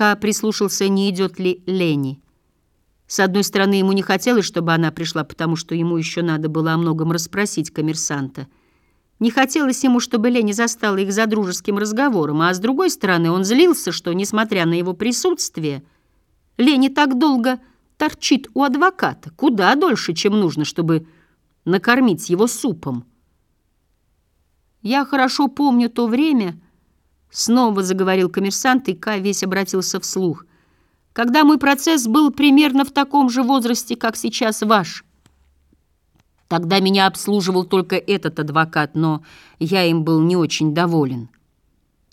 Ка прислушался, не идет ли Лени. С одной стороны, ему не хотелось, чтобы она пришла, потому что ему еще надо было о многом расспросить коммерсанта. Не хотелось ему, чтобы Лени застала их за дружеским разговором, а с другой стороны, он злился, что, несмотря на его присутствие, Лени так долго торчит у адвоката, куда дольше, чем нужно, чтобы накормить его супом. «Я хорошо помню то время», — снова заговорил коммерсант, и Ка весь обратился вслух, «когда мой процесс был примерно в таком же возрасте, как сейчас ваш». Тогда меня обслуживал только этот адвокат, но я им был не очень доволен.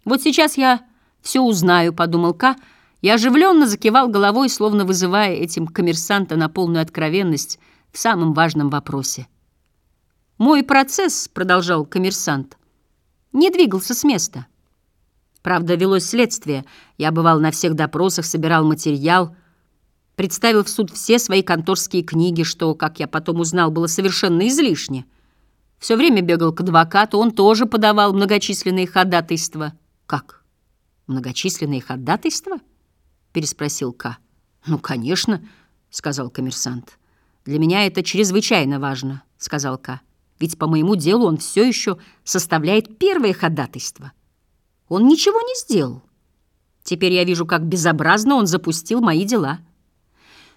«Вот сейчас я все узнаю», — подумал Ка, и оживленно закивал головой, словно вызывая этим коммерсанта на полную откровенность в самом важном вопросе. «Мой процесс», — продолжал коммерсант, — «не двигался с места. Правда, велось следствие. Я бывал на всех допросах, собирал материал — представил в суд все свои конторские книги, что, как я потом узнал, было совершенно излишне. Все время бегал к адвокату, он тоже подавал многочисленные ходатайства. «Как? Многочисленные ходатайства?» — переспросил К. «Ну, конечно», — сказал коммерсант. «Для меня это чрезвычайно важно», — сказал К. «Ведь по моему делу он все еще составляет первое ходатайство. Он ничего не сделал. Теперь я вижу, как безобразно он запустил мои дела».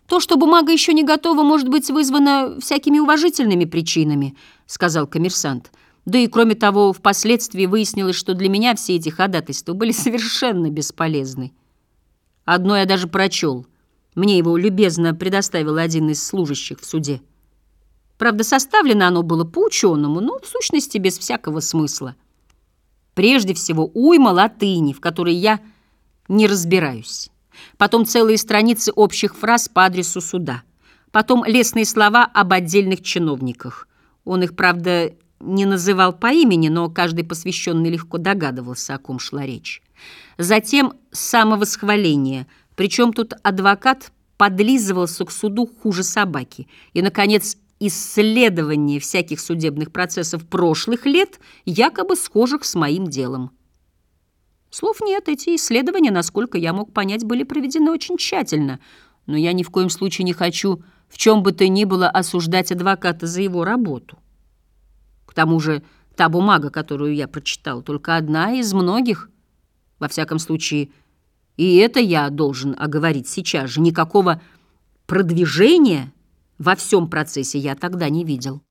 «То, что бумага еще не готова, может быть вызвано всякими уважительными причинами», — сказал коммерсант. «Да и, кроме того, впоследствии выяснилось, что для меня все эти ходатайства были совершенно бесполезны. Одно я даже прочел. Мне его любезно предоставил один из служащих в суде. Правда, составлено оно было по-ученому, но в сущности без всякого смысла. Прежде всего, уйма латыни, в которой я не разбираюсь». Потом целые страницы общих фраз по адресу суда. Потом лестные слова об отдельных чиновниках. Он их, правда, не называл по имени, но каждый посвященный легко догадывался, о ком шла речь. Затем самовосхваление, причем тут адвокат подлизывался к суду хуже собаки. И, наконец, исследование всяких судебных процессов прошлых лет, якобы схожих с моим делом. Слов нет, эти исследования, насколько я мог понять, были проведены очень тщательно, но я ни в коем случае не хочу в чем бы то ни было осуждать адвоката за его работу. К тому же та бумага, которую я прочитал, только одна из многих. Во всяком случае, и это я должен оговорить сейчас же. Никакого продвижения во всем процессе я тогда не видел.